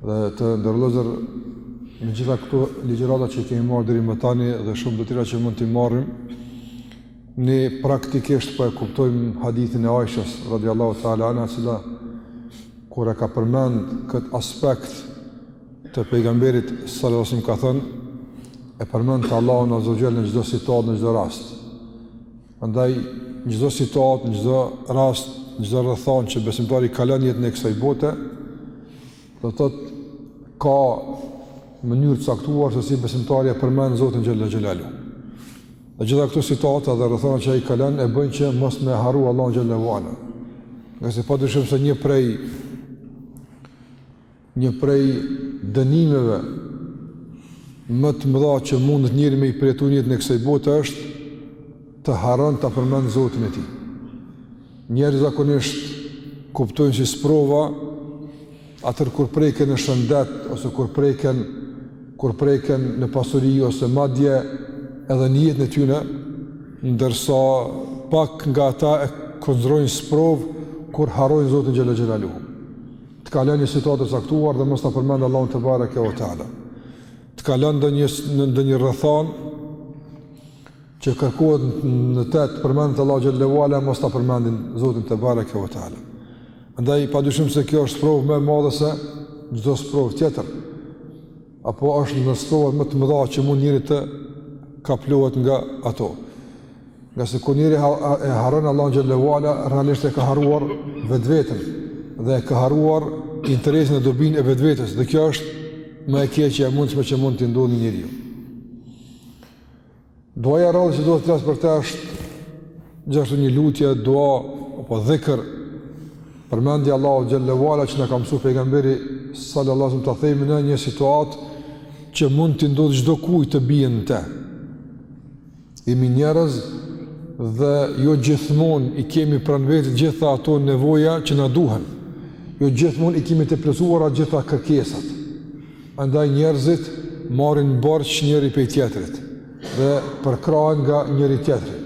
Dhe të nderuar, me gjitha këto ligjërata që kemi marrë deri më tani dhe shumë të tjera që mund t'i marrim, ne praktikisht po e kuptojmë hadithin e Aishës radhiyallahu ta'ala anha e cila kur e ka përmend kët aspekt të pejgamberit sallallahu alaihi wasallam ka thënë e përmendte Allahun azza wa jall në çdo situatë në çdo rast. Andaj në çdo situatë, në çdo rast, në çdo rrethanë që besimtari kalon n'jetën e kësaj bote, do të thotë ka mënyrë të caktuar se si besimtari e përmend Zotin xhalla xhelalu. Dhe gjitha këto situata dhe rrethana që ai kalon e bëjnë që mos me harru Allahun xhalla xhelalu. Ngase padyshim se një prej Një prej dënimeve më të mëdha që mundet njeri me i përjetu n'jetën e kësaj bote është të harron ta përmend Zotin e tij. Njerëz zakonisht kuptojnë si sprova atëherë kur preken në shëndet, ose kur preken, kur preken në pasuri, ose madje edhe në jetën e tyne, ndërsa pak nga ata e konsiderojnë sprovë kur harrojnë Zotin xhalla xhelalu. Të kalon një situatë të caktuar dhe mos ta përmend Allahun tebareke ve teala. Të kalon ndonjë në ndonjë rrethanë që kërkohet në të të përmendet Allahu xhalla ve ala mos ta përmendin Zotin tebareke ve teala. Andaj pa dyshim se kjo është sprovë më e madhe se çdo sprovë tjetër. Apo është një nga ato më të mëdha që mund njeri të kaplohet nga ato. Ngase kur njeri e harron Allahun xhalla ve ala, realisht e ka harruar vetveten dhe e ka harruar interesin e dobinë e vetvetes dhe kjo është më e keqja e mundshme që mund t'i ndodhë njeriut. Duaja e radhës që do të flasim për të është gjithashtu një lutje, dua, apo dhikër, përmendje e Allahut xhalla ve ala që na ka msu pejgamberi sallallahu alaihi wasallam ta themi në një situatë që mund t'i ndodhë çdokujt të bijen në te. Jemi njerëz dhe jo gjithmonë i kemi pranë vetes gjitha ato nevoja që na duhen. Jo gjithmonë i kemi të plotësuara gjitha kërkesat. Andaj njerëzit marrin borxh njëri prej tjetrit dhe përkrahen nga njëri tjetri.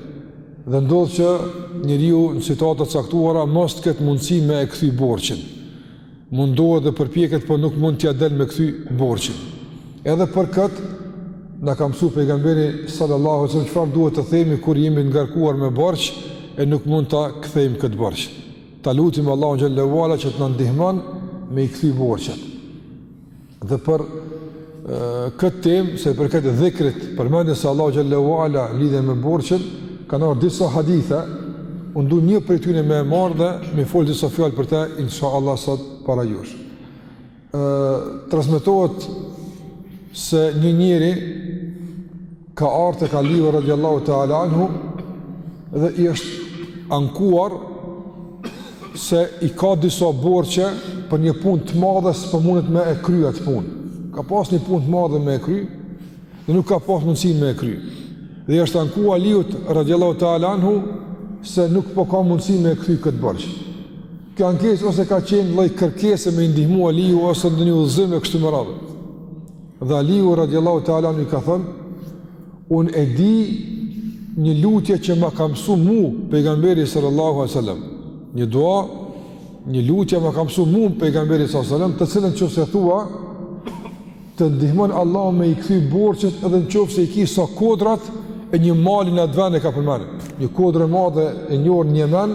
Dhe ndodh që njeriu në situata të caktuara mos të ketë mundësi me e kthy borxhin. Mundohet dhe përpjeket, por nuk mund t'ia del me kthy borxhin. Edhe për kët na ka mësuar pejgamberi sallallahu alajhi wasallam çfarë duhet të themi kur jemi ngarkuar me borxh e nuk mund ta kthejmë këtë borxh. Ta lutim Allahun xhalla ve ala që të na ndihmon me i kthy borxhet. Dhe për këtë temë, sa i përket dhikrit, përmendjes së Allahut xhele ue ala, lidhje me borxhin, kanë ardh disa hadithe, unë du një prej tyne me e marrë dhe me fol disa fjalë për te, insha Allah sot para jush. Transmetohet se një njeri ka ardhur tek Aliu radiallahu ta'ala anhu dhe i është ankuar se i ka disa borxhe për një punë të madhe s'po mundet me e kry atë punë ka pas një punë të madhe me e kry dhe nuk ka pas mundësi me e kry dhe i është anku Aliut radiallahu ta'ala anhu se nuk po ka mundësi me e kry këtë borxh kjo ankesë ose ka qenë lloj kërkese me i ndihmu Aliu ose ndonjë udhëzim e kështu me radhë Dhe Aliu radiallahu ta'ala anhu i ka thënë, Unë e di një lutje që ma ka mësu mu, pejgamberi sallallahu alai sallam. Një dua, një lutje ma ka mësu mu, pejgamberi sallallahu alai sallam, të cilën në qoftë se e thua, të ndihmon Allah me i kthy borxhet edhe në qoftë se i ki sa kodrat e një mali n'atë ven e ka përmen. Një kodër e madhe e njohur në Jemen,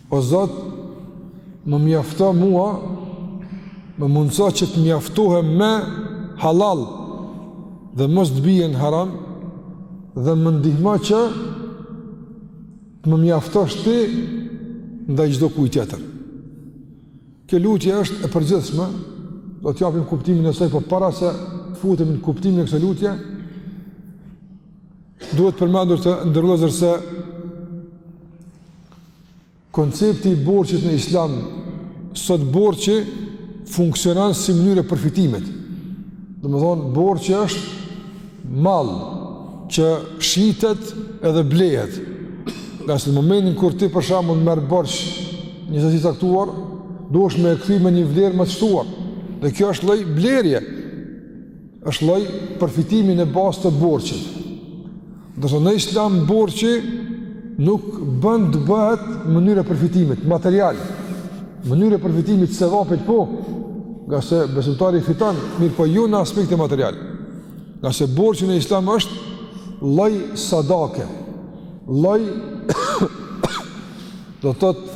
O Zot, më mjafto mua, më mundëso që të mjaftohem me hallall dhe mos të bie në haram dhe më ndihmo që të më mjaftosh ti ndaj çdokujt tjetër. Kjo lutje është e përgjithshme, do të japim kuptimin e saj, por para se të futemi në kuptimin e kësaj lutje, duhet përmendur të nderuar vëllezër se Koncepti i borxhit në Islam sot borxhi funksionon si mënyrë e përfitimit. Domethënë borxhi është mall që shitet edhe blehet. Ngase në momentin kur ti për shembull merr borxh një sasi të caktuar, duhesh me e kthy me një vlerë më të shtuar. Dhe kjo është lloj blerje. Është lloj përfitimi në bazë të borxhit. Ndërsa në Islam borxhi nuk bën të bëhet mënyrë e përfitimit material. Mënyrë e përfitimit të sevapit po, ngase besimtari fiton, mirëpo jo në aspekt material. Ngase borxhi në Islam është lloj sadake, lloj, do të thotë,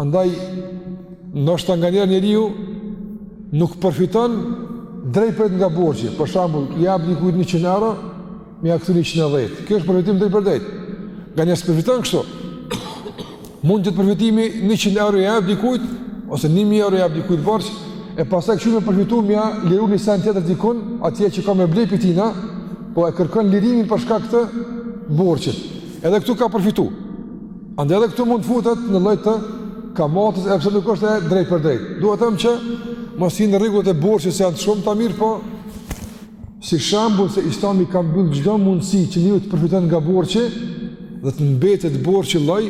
Andaj, ndoshta nganjëherë njeriu, nuk përfiton drejtpërdrejt nga borxhi. Për shembull, ja jep dikujt njëqind euro, me ja kthy njëqind e dhjetë. Kjo është përfitim drejtpërdrejt. Nganjëherë s'përfiton kështu. Mund të jetë përfitimi njëqind euro ja jep dikujt, ose një mijë euro ja jep dikujt borxh, e pastaj këqyr me përfitu me ja liru një sen tjetër dikun, atje që ka me ble prej tina, po e kërkon lirimin për shkak të borxhit. Edhe këtu ka përfitu. Andaj edhe këtu mund të futet në lloj të kamatës, edhe pse nuk është e drejtpërdrejtë. Dua të them që mos të hy në rregullat e borxhit se janë shumë të mirë, po si shembull se Islami ka mbyll çdo mundësi që njeriu të përfiton nga borxhi dhe të mbetet borxhi lloj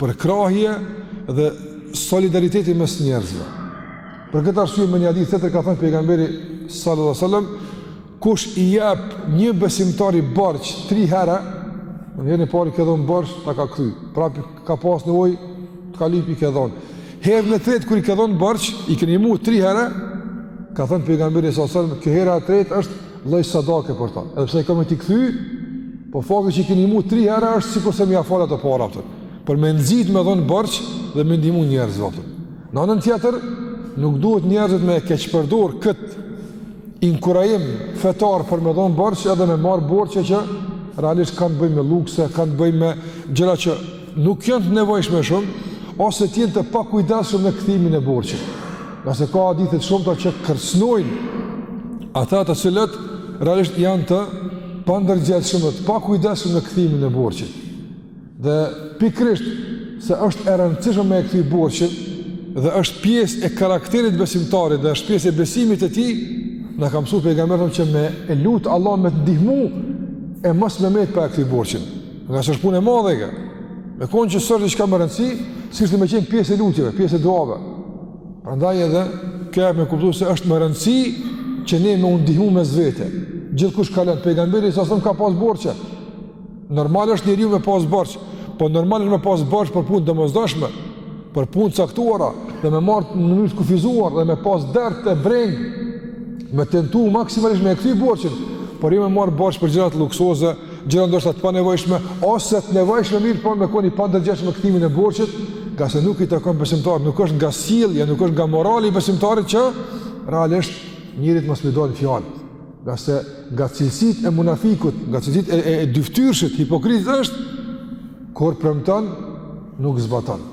përkrahje dhe solidariteti mes njerëzve. Për këtë arsye në një hadith tjetër ka thënë pejgamberi sallallahu alajhi wasallam Kush i jep një besimtari borxh 3 herë, në herën e parë i ke dhënë borxh, ta ka kthy. Prapë ka pas nevojë të ka lyp, i ke dhënë. Herën e tretë kur i ke dhënë borxh, i ke nimu 3 herë, ka thënë pejgamberi salallahu alejhi selam, kjo hera e tretë është lloj sadake për të. Edhe pse i ka me t'i kthy, po fakti që i ke nimu 3 herë është sikurse me ia fal ato para ato. Për me nxit me dhënë borxh dhe me ndihmu njerëzve. Në anën tjetër, nuk duhet njerëzit me e keqpërdor këtë inkurajim fetar për me dhonë borxh edhe me marrë borxhe që realisht kanë të bëjnë me lukse, kanë të bëjnë me gjëra që nuk janë të nevojshme shumë, ose të jenë të pakujdesshëm në kthimin e borxhit. Ngase ka hadithe të shumta që kërcnojnë ata të cilët realisht janë të pandërgjegjshëm dhe të pakujdesshëm në kthimin e borxhit. Dhe pikërisht se është e rëndësishme me e kthy borxhin dhe është pjesë e karakterit besimtarit dhe është pjesë e besimit të tij, na ka msu pejgamberi që me e lutë Allahun me të ndihmu e mos me metë pa e kthy borxhin. Ngase është punë e madhe e me konë që s'ish diçka me rëndësi, s'ishte me qenë pjesë e lutjeve, pjesë e duave. Prandaj edhe kjo me kuptu se është me rëndësi që ne me u ndihmu mes vete. Gjithkush ka lënë, pejgamberi salallahu alejhi selam ka pas borxhe, Normal është njeriu me pas borxh, po normal është me pas borxh për punë të domosdoshme, për punë të caktuara dhe me marr në mënyrë të kufizuar dhe me pas dert e brengë, me tentu maksimalisht me e kthy borxhin, por jo me marr borxh për gjërat luksoze, gjëra ndoshta të panevojshme ose të nevojshme mirëpo me konë i pandërgjegjshëm në kthimin e borxhit, ngase nuk i takon besimtarit, nuk është nga sjellja, nuk është nga morali i besimtarit që realisht njerit mos me i dalë në fjalë. Ngase nga cilësitë e munafikut, nga cilësitë e, e, e dyftyrshit, hipokritit është, kur premton, nuk zbaton.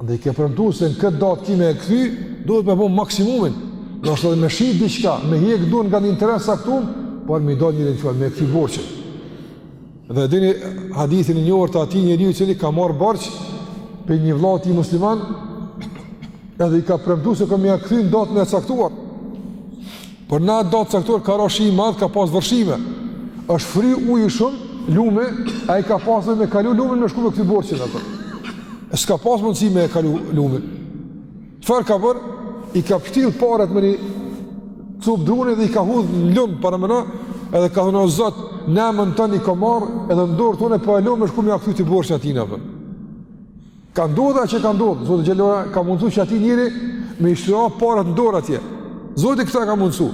Dhe i ke premtu se në këtë datë ki me e kthy, duhet me bo maksimumin. Ndoshta edhe me shit diçka, me hjek dorë nga një interes i caktum, por me i dalë njerit në fjalë, me e kthy borxhin. E dini hadithin e njohur të atij njeriu i cili ka marrë borxh prej një vëllai ti musliman, edhe i ka premtu se ka me ja kthy në datën e caktuar. Por n'atë datë t'caktuar ka ra shi i madh, ka pas vërshime. Është fry uji shumë, lumi, ai ka pas me kalu lumin me shku me kthy borxhin atij. E s'ka pas mundësi me kalu lumin. Çfarë ka bërë? I ka pështjellë paret në një copë druni dhe i ka hudhë në lumë paret mrena edhe ka thënë o Zot në emën tënd i kam marrë edhe n'dorë tënde po e la me shku me ia kthy borxhin atina për. Ka ndodhur atë që ka ndodhur, Zoti xhelle ve ala ka mundësu që atij njeri me i shku paret në dorë atje. Zoti këtë e ka mundësu.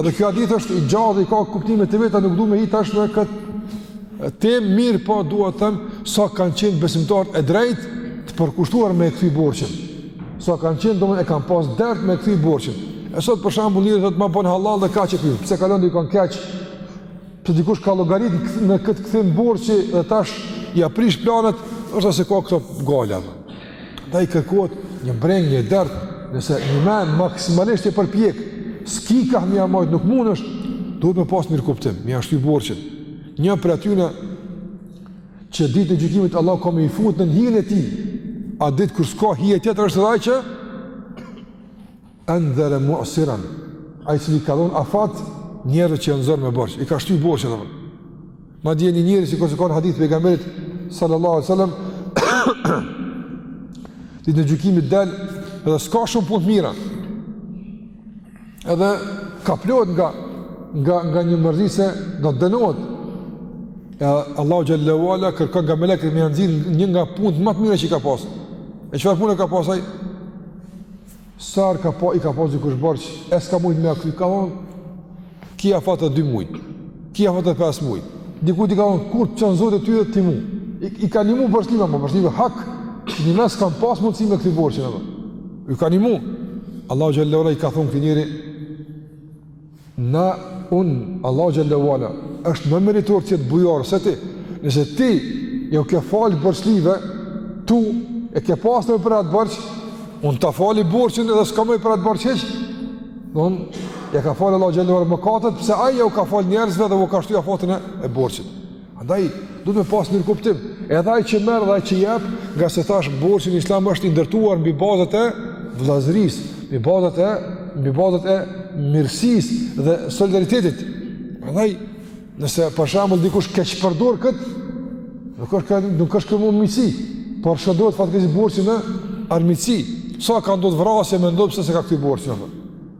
Edhe ky hadith është i gjatë, i ka kuptimet e veta, nuk du me hi tash në këtë temë, mirëpo dua të them, sa kanë qenë besimtarët e drejtë të përkushtuar me e kthy borxhin. Sa kanë qenë, do me e kanë pas dert me e kthy borxhin. E sot për shembull njeri të thotë ma bon hallall dhe kaq, kjo, pse ka lon dikon keq, Pse dikush ka llogarit në këtë kthim borxhi dhe tash ia prish planet, hiç s'e ka këtë gajle. Andaj kërkohet një brengë, një dert, nëse njëmend maksimalisht je përpjek, s'ki ka me ia majtë, nuk mundesh, duhet me pas mirëkuptim, me ia shty borxhin. Një prej atyne, që ditën e gjykimit Allah ka me i fut nën hijen e tij, atë ditë kur s'ka hije tjetër është edhe ai që, Andhara mu'siran, ai i cili ka dhënë afat njerëzve që janë zor me borxh, i ka shty borxhet apo. Madje një njeri sikurse ka në hadith pejgamberit sallallahu alaihi wasallam ditën e gjykimit del edhe s'ka shumë punë të mira. Edhe kaplohet nga nga nga një mërzi se do të dënohet. E Allahu xhelle ve ala kërkon nga melekët me ia nxjerr një nga punët më të mira që ka pas. E çfarë pune ka pas ai? Sa herë i ka pas dikush borxh, e s'ka mujt me ia kthy ka thon. Ki afat edhe dy muaj. Ki afat edhe pesë muaj. Dikujt i ka thon kur të çon Zoti ty ti mu. I, i ka nimu borxhlive apo borxhlive hak. Njëmend s'kanë pas mundësi me kthy borxhin apo. Ju ka nimu. Allahu xhelle ve ala i ka thon këtij njeri Na, unë, Allahu xhelle ve ala, është më meritor të jetë bujar se ti. Nëse ti ju ke fal borxhlive, tu e ke pas nevojë për atë borxh, unë ta fali borxhin dhe s'kam nevojë për atë borxh hiç. Don, ia ka fal Allahu xhelle ve ala mëkatet, pse ai u ka fal njerëzve dhe u ka shty afatin e borxhit. Andaj, duhet me pas mirëkuptim, edhe ai që merr dhe ai që jep, ngase thashë borxhi në islam është i ndërtuar mbi bazat e vllazërisë, mbi bazat e, mbi bazat e mirësisë dhe solidaritetit. Andaj, nëse për shembull dikush keqpërdor këtë, nuk është kjo, nuk është kjo më miqësi, por shndërrohet fatkeqësisht borxhi në armiqësi, sa ka ndodhë vrasje mendo pse s'e ka kthy borxhin,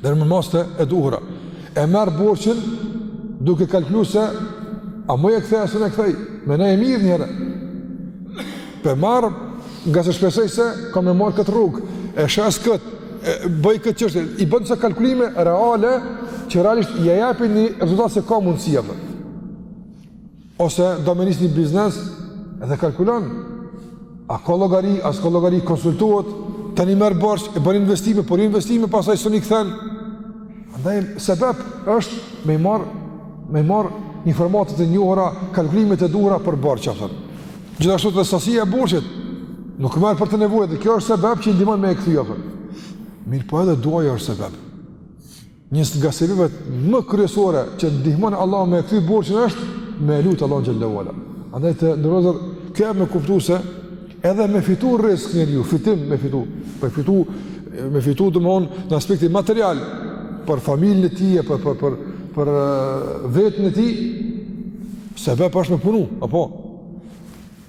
Ndërmerr masat e duhura. E merr borxhin duke kalkulu se a muj e kthej a s'muj e kthej. Mendoje mirë njëherë. Po e marr ngase shpresoj se kam me marr këtë rrogë. E shes këtë. E bëj këtë çështje. I bën disa kalkulime reale që realisht ia jepin një rezultat se ka mundësi, apo. Ose do me nis një biznes dhe kalkulon, a ka llogari, a s'ka llogari, konsultohet, tani merr borxh, e bën investime, por investime pastaj s'mun i kthen. Andaj, sebep është me i marr, me i marr informatat e njohura, kalkulimet e duhura për borxh, apo. Gjithashtu te sasia e borxhit, nuk merr përtej nevojës, dhe kjo është sebep që i ndihmon me e kthy, apo. Mirëpo edhe duaja është sebep. Një nga sebepet më kryesore që ndihmon Allahu me kthy borxhin është me lut Allahun xhele ue ala. Andaj të nderuar kemi me kuptu se edhe me fitu rizk njeriu, fitim me fitu, për fitu me fitu domthon në aspektin material për familjen e tij apo për për për vetën e tij sebep është me punu, apo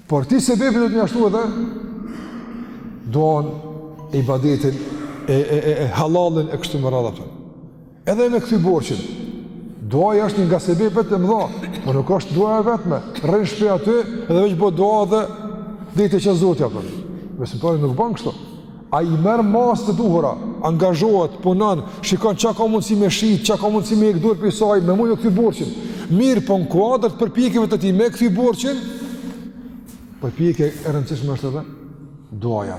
Por ti sebepin do të njashtu edhe duanë e ibadetin e, e, e, e halalin e kështu me radhë, apo. Edhe me kthy borxhin, duaja është një nga sebepet e mëdha, po nuk është duaja e vetme, rrin n'shpi aty edhe veç bo dua edhe do t'ia çon Zoti, apo. Besimtari nuk ban kështu. Ai merr masat e duhura, angazhohet, punon, shikon çka ka mundësi me shit, çka ka mundësi me hjek dorë prej saj, me mun e kthy borxhin. Mirëpo në kuadër të përpjekjeve të tij me e kthy borxhin, përpjekje e rëndësishme është edhe duaja.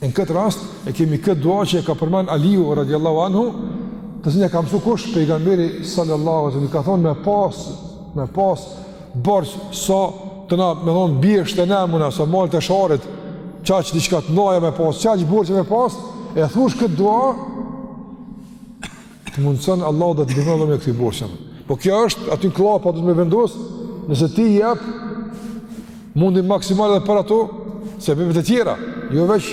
Në këtë rast e kemi këtë dua që e ka përmend Aliu radhiyallahu anhu, të cilën ia ka mësu kush pejgamberi sallallahu alaihi wasallam dhe ka thonë me pas me pas Borxh sa te na, me thonë, Bjeshkët e Nemuna, sa malet e Sharrit, qaq diçka të mdhaja me pas, qaq borxh me pas, e thush këtë dua, të mundëson Allahu dhe të ndihmon me kthy borxhin. Po kjo është, aty në kllapa duhet me vendos, nëse ti jep mundin maksimal edhe për ato sebepet e tjera, jo veç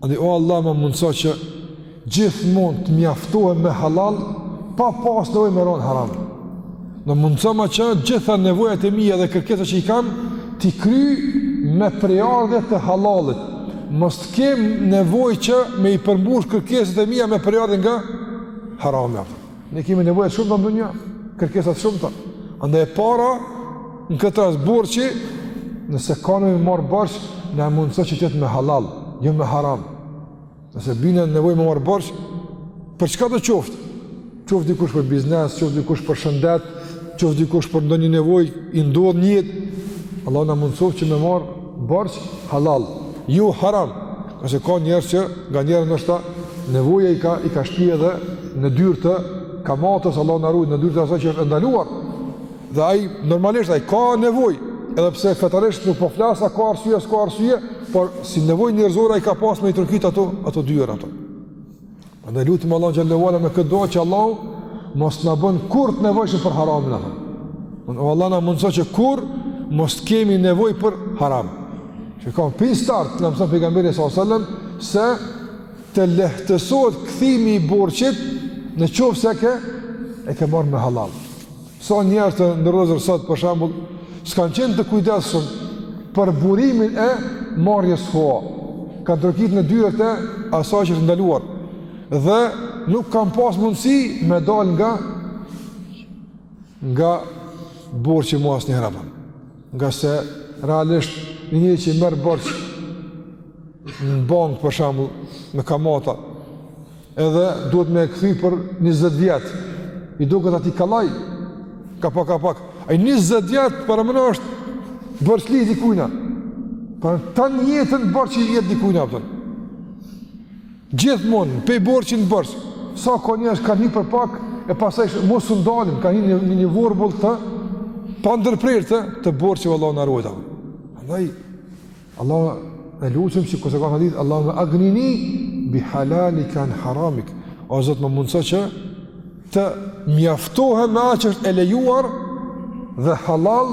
Andaj o Allah ma mundëso që gjithmonë të mjaftohem me halal pa pas nevojë me ra n'haram. Ma mundëso mu që gjitha nevojat e mia dhe kërkesat që i kam t'i kryj me prejardhje të halalit. Mos të kem nevojë që me i përmbush kërkesat e mia me prejardhje nga harami. Ne kemi nevoja të shumta në dunja, kërkesa të shumta. Andaj e para, në këtë rast borxhi, nëse kena me marr borxh, na e mundëso që të jetë me halal, jo me haram. Nëse bina në nevojë me marr borxh, për çkado qoftë. Qoftë dikush për biznes, qoftë dikush për shëndet, qoftë dikush për ndonjë nevojë, i ndodh njeriut, Allah na mundëso që me marr, borxh halal, jo haram, nëse ka njerëz që nganjëherë ndoshta nevoja i ka i ka shpie edhe në dyer të kamatës Allahu na ruajt në dyer të asaj që është e ndaluar. Dhe ai normalisht ai ka nevojë, edhe pse fetarisht nuk po flas sa ka arsye, s'ka arsye, por si nevojë njerëzore ai ka pas me i trokit ato ato dyer ato. Andaj lutim Allahun xhelle ue ala me këtë dua që Allahu mos të na bën kurrë të nevojshëm për haramin atë. O Allah na mundëso që kurrë mos të kemi nevojë për haram. Që ka prej në start na mëson pejgamberi sallallahu alajhi wasallam se të lehtësohet kthimi i borxhit në qoftë se ke e ke marrë me hallall. Sa njerëz të nderuar sot për shembull, s'kanë qenë të kujdesshëm për burimin e marrjes hua. Kanë trokit në dyert e asaj që është e ndaluar dhe nuk kanë pas mundësi me dal nga nga borxhi mo asnjëherë. Ngase realisht një një që i merr borxh në bankë për shembull, me kamata, Edhe duhet me e kthy për 20 vjet. I duket atij kollaj, ka pak ka pak. Ai 20 vjet paramendo është borxhli i dikujna. Pra tan jetën borxhli i jet dikujna pra. Gjithmonë prej borxhit në borxh. Sa ka njerëz kanë hyrë për pak e pastaj mos u ndalim, kanë hyrë në një vorbull të pandërprerë të, të borxhit Allahu na ruajt. Andaj Allahun e lusim siç kur është në këtë hadith Allahumma agnini bi halalika an haramik. O Zot më mundëso që të mjaftohem me atë që është e lejuar dhe halal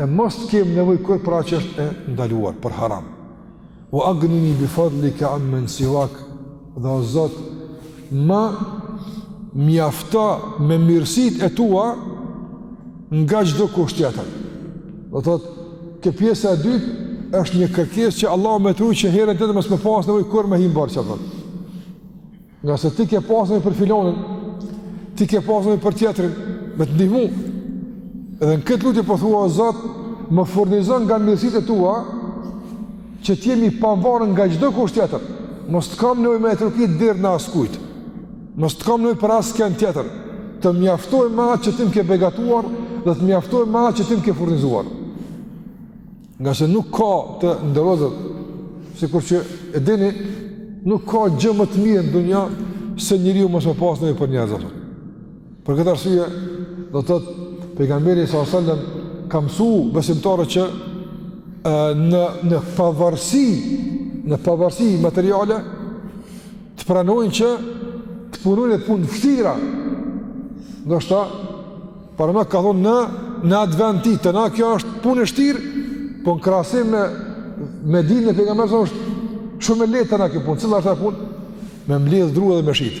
e mos të kem nevojë kurrë për atë që është e ndaluar për haram. Wa agnini bi fadlika amman siwak. Dhe o Zot, më mjafto me mirësitë e tua nga çdokush tjetër. Do të thotë kjo pjesa e dytë është një kërkesë që Allah me të ru që herën tjetër mos me pas nevojë kurrë me hi në borxh. Ngase ti ke pas nevojë për filanin, ti ke pas nevojë për tjetrin, me të ndihmu. Edhe në këtë lutje po thua po o Zot, më furnizo nga mirësitë e tua, që të jem i pavarur nga çdokush tjetër, mos të kam nevojë me trokit derën e askujt, mos të kam nevojë për askënd tjetër, të mjaftohem me atë që ti më ke begatuar dhe të mjaftohem me atë që ti më ke furnizuar. Ngase nuk ka të nderuar, sikur që e dini, nuk ka gjë më të mirë në dunja se njeriu mos me pas nevojë për njerëzit. Për këtë arsye, do të thotë pejgamberi sallallahu alajhi wasallam ka mësuar besimtarët që e, në në pavarësi, në pavarësi materiale të pranojnë që të punojnë punë vështira. Ndoshta para na ka thonë në në adventi, te na kjo është punë e shtirë, po në krahasim me me dinë pejgamberit është shumë e lehtë te na kjo punë. Cila është ajo punë? Me mbledh dru edhe me shit.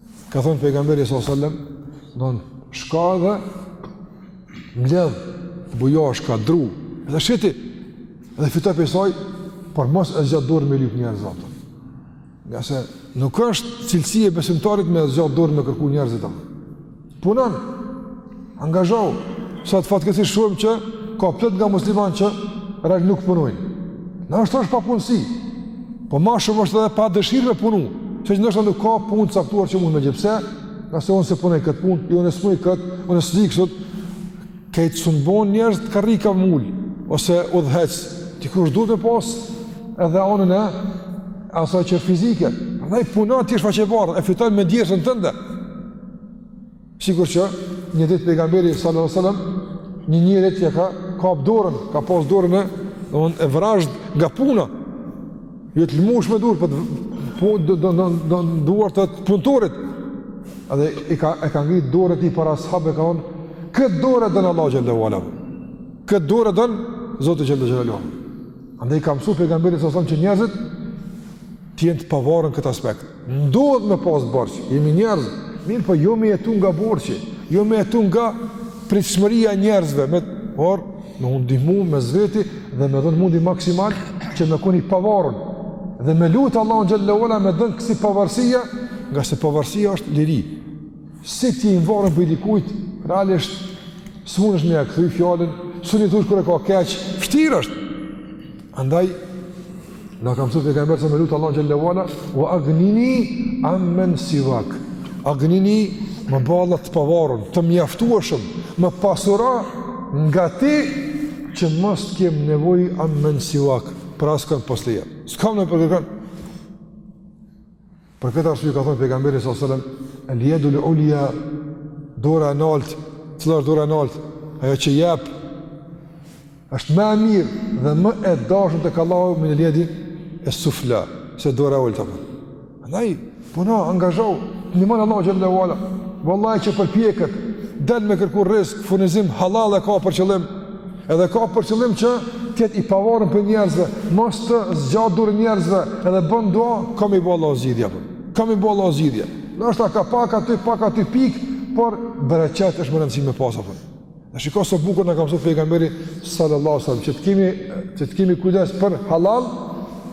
Ka thënë pejgamberi sallallahu alajhi wasallam, don shka dhe mbledh bujashka dru, dhe shiti, dhe fitoj prej saj, por mos e zgjat dorë me lyp njerëz ato. Ngase nuk është cilësi e besimtarit me zgjat dorë me kërku njerëzit ato. Punon, angazhohu, sa fatkeqësi shumë që ka plot nga musliman që rrëllë nuk punojnë. Ndoshta është papunësi, po ma shumë është edhe pa dëshirë me punu, që që ndoshta nuk ka punë të caktuar që mund me gjet se, nëse unë s'e punoj këtë punë, jo s'e muj këtë, unë nësë likë sot, krejt s'mun bon njerëz te karrika mullë, ose udhëheqës, t'i kërë duhet me pasë edhe anën e asaj që fizike, dhe punon ti je faqebardhë, e fiton me djersën tënde, Sikur që një ditë pejgamberi sallallahu alajhi wasallam një njerit e ka kap dorën, ka pas dorën në, domthon e vrazhd nga puna. Jo të lmush me dorë, po do po, do do do do duar të punëtorit. A dhe i ka e ka ngrit dorën e tij para sahabëve ka thon. Kët dorë e don Allahu xhallahu ala. Kët dorë e don Zoti xhallahu ala. Andaj i ka mësuar pejgamberi sallallahu alajhi wasallam që njerëzit të jenë të pavarur në këtë aspekt. Ndodh me pas borxh, jemi njerëz, mirëpo jo me jetu nga borxhi, jo me jetu nga pritshmëria e njerëzve, me por me u ndihmu me z vetit dhe me dhënë mundi maksimal që me kon i pavarur dhe me lut Allahu xhallahu ala me dhënë kësi pavarësia, ngase pavarësia është liri. Si t'ji i varur prej dikujt, realisht s'mundesh me ia kthy fjalën, s'un i thush kur e ka keq, vështirë është. Andaj, na ka mësu pejgamberi sa me lutë Allahun xhele ve ala, ue agnini ammen sivak, agnini më bën Allah të pavarën, të mjaftueshëm, më pasuro nga ti që mos të kem nevojë ammen sivak, për askan pos teje. S'kam nevojë për kërkan. Për këtë arsye ka thënë pejgamberi sallallahu alajhi wasallam, "El jedul ulja" dora e naltë, cila është dora e naltë, ajo që jep është më e mirë dhe më e dashur tek Allahu minel jedi sufla, se dora e ultë. Andaj puno, angazhohu, t'ndihmon Allahu xhallahu ala. Wallahi që përpjeket, del me kërku rrizk, furnizim halal e ka për qëllim. Edhe ka për qëllim që të jetë i pavarun prej njerëzve, mos të zgjatë dorë njerëzve, edhe bën dua, ka me i bo Allahu zgjidhje apo. Ka me i bo Allahu zgjidhje. Ndoshta ka pak aty, pak aty pik, por bereqet është me rëndësi me pas apo. Dhe shiko sa bukur na ka mësu pejgamberi sallallahu alaihi wasallam, që të kemi që të kemi kujdes për halal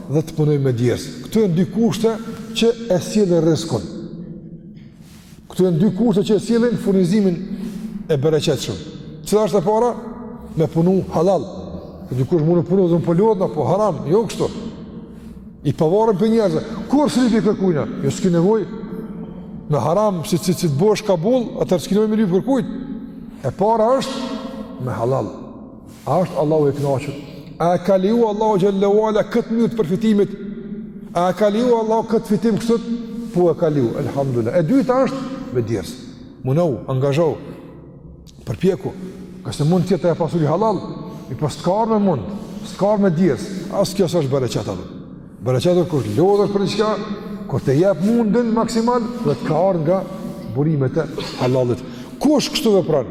dhe të punojmë me djersë. Këto janë dy kushte që e sjellin rrizkun. Këto janë dy kushte që e sjellin furnizimin e bereqetshëm. Cila është e para? Me punu halal. Dikush mund me punu, dhe po lodhna, po haram, jo kështu. I pavarun prej njerëzve. Kur s'i lypi kërkujna, jo s'ke nevojë. Me haram, si si si të bosh kabull, atëherë s'ke nevojë me lyp kërkujt. E para është me halal. A është Allahu i kënaqur? A e ka lejuar Allahu xhelle ve ala këtë mënyrë të përfitimit? A e ka lejuar Allahu këtë fitim kështu? Po e ka lejuar, elhamdulilah. E dyta është me djersë. Munou, angazhou. Përpjeku. Ngase mund të jetë ajo pasuri halal, po s'ka ardh me mund, s'ka ardh me djersë. As kjo s'është bereqet atë. Bereqet kur lodhesh për diçka, kur ti e jep mundin maksimal dhe të ka ardh nga burimet e halalit. Kush kështu vepron?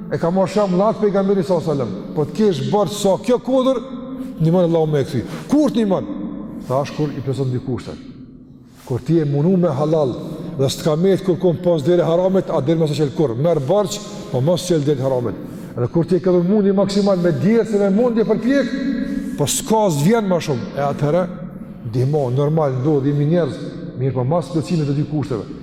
E ka marrë shembull atë pejgamberit sallallahu alaihi wasallam. Po të kesh borxh sa kjo kodër, të ndihmon Allahu me e kthy. Kur të ndihmon? Tash kur i plotëson dy kushtet. Kur ti je munu me halal dhe s'ka met kurkun pos derës haramit, atë derë mos e çel kurrë. Merr borxh, po mos çel dyert e haramit. Edhe kur ti e ke dhonë mundin maksimal me djersë, me mund je përpjek, po s'ka s'vjen ma shumë. E atëherë ndihmo normal, ndodh, jemi njerëz, mirëpo mas plotësimit të dy kushteve.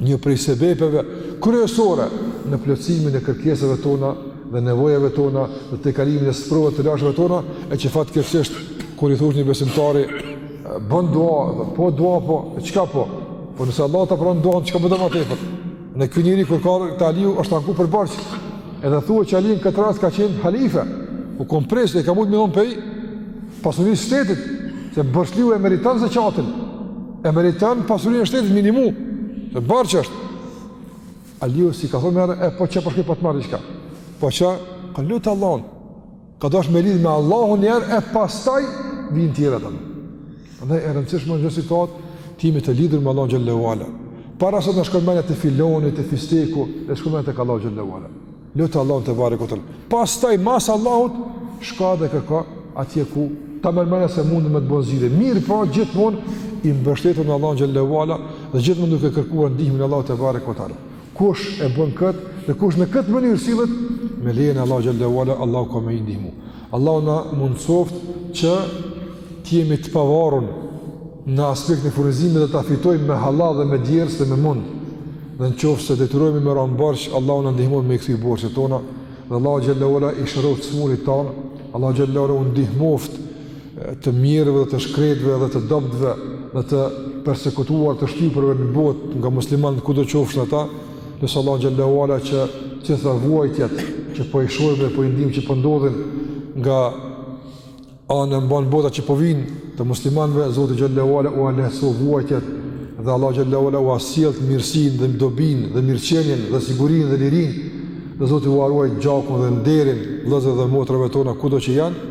një prej sebepeve kryesore në plotësimin e kërkesave tona dhe nevojave tona dhe tejkalimin e sprovave, telasheve tona, e që fatkeqësisht, kur i thush një besimtari, bën dua, dhe po dua, po, e çka po? Po nëse Allahu ta pranon duanë, çka po do ma tepër? Edhe ky njeri, kur te Aliu është anku për borxh, edhe thua që Aliu në këtë rast ka qenë halife, u kon prijës, e ka mund me i dhon pej pasunisë shtetit, se borxhliu e meriton zeqatin, E meriton pasurinë e shtetit me i nimu, në borxh që është. Aliu s'i ka thonë mirë, e po qe po shkoj po të marr diçka. Po ç'ka thonë, lute Allahun, ka dosh me lidh me Allahun njëherë, e pastaj vijnë tjerat. Andaj e rëndësishme në çdo situatë të jemi të lidhur me Allahun xhelle ve ala. Para se t'na shkon menja te filani, te fisteku, të shkon menja tek Allahu xhelle ve ala. Lute Allahun tebareke ve teala. Pastaj, mas Allahut, shko dhe kërko atje ku ta merr menja se mund me të bo zgjidhje. Mirëpo gjithmonë i mbështetun në Allahun xhelle ve ala dhe gjithmonë duke kërkuar ndihmën e Allahut tebareke ve teala. Kush e bën këtë dhe kush në këtë mënyrë sillet, me lejen e Allahut xhelle ve ala, Allahu ka me i ndihmu. Allahu na mundësoftë që të jemi të pavarur në aspektin e furnizimit dhe ta fitojmë me hallall dhe me djersë dhe me mund. Dhe në qoftë se detyrohemi me ra në borxh, Allahu na ndihmoftë me i kthy borxhet tona, dhe Allahu xhel-le ve ala i shëroftë të smurit tanë, Allahu xhel-le ve ala u ndihmoftë të mirëve dhe të shkretve dhe të dobtve dhe të persekutuarve të shtypurve në botë nga muslimanët kudo qofshin ata, Lus Allahun xhel-le ve ala që gjitha vuajtjet që po i shohim dhe po i ndijmë që po ndodhin nga anë e mbanë botës që po vijnë të muslimanve, Zoti xhel-le ve ala ua lehtësoftë vuajtjet dhe Allahu xhel-le ve ala ua sjelltë mirësinë dhe dobinë dhe mirëqenien dhe sigurinë dhe lirinë dhe Zoti ua ruajtë gjakun dhe nderin vëllezër dhe motrave tona kudo që janë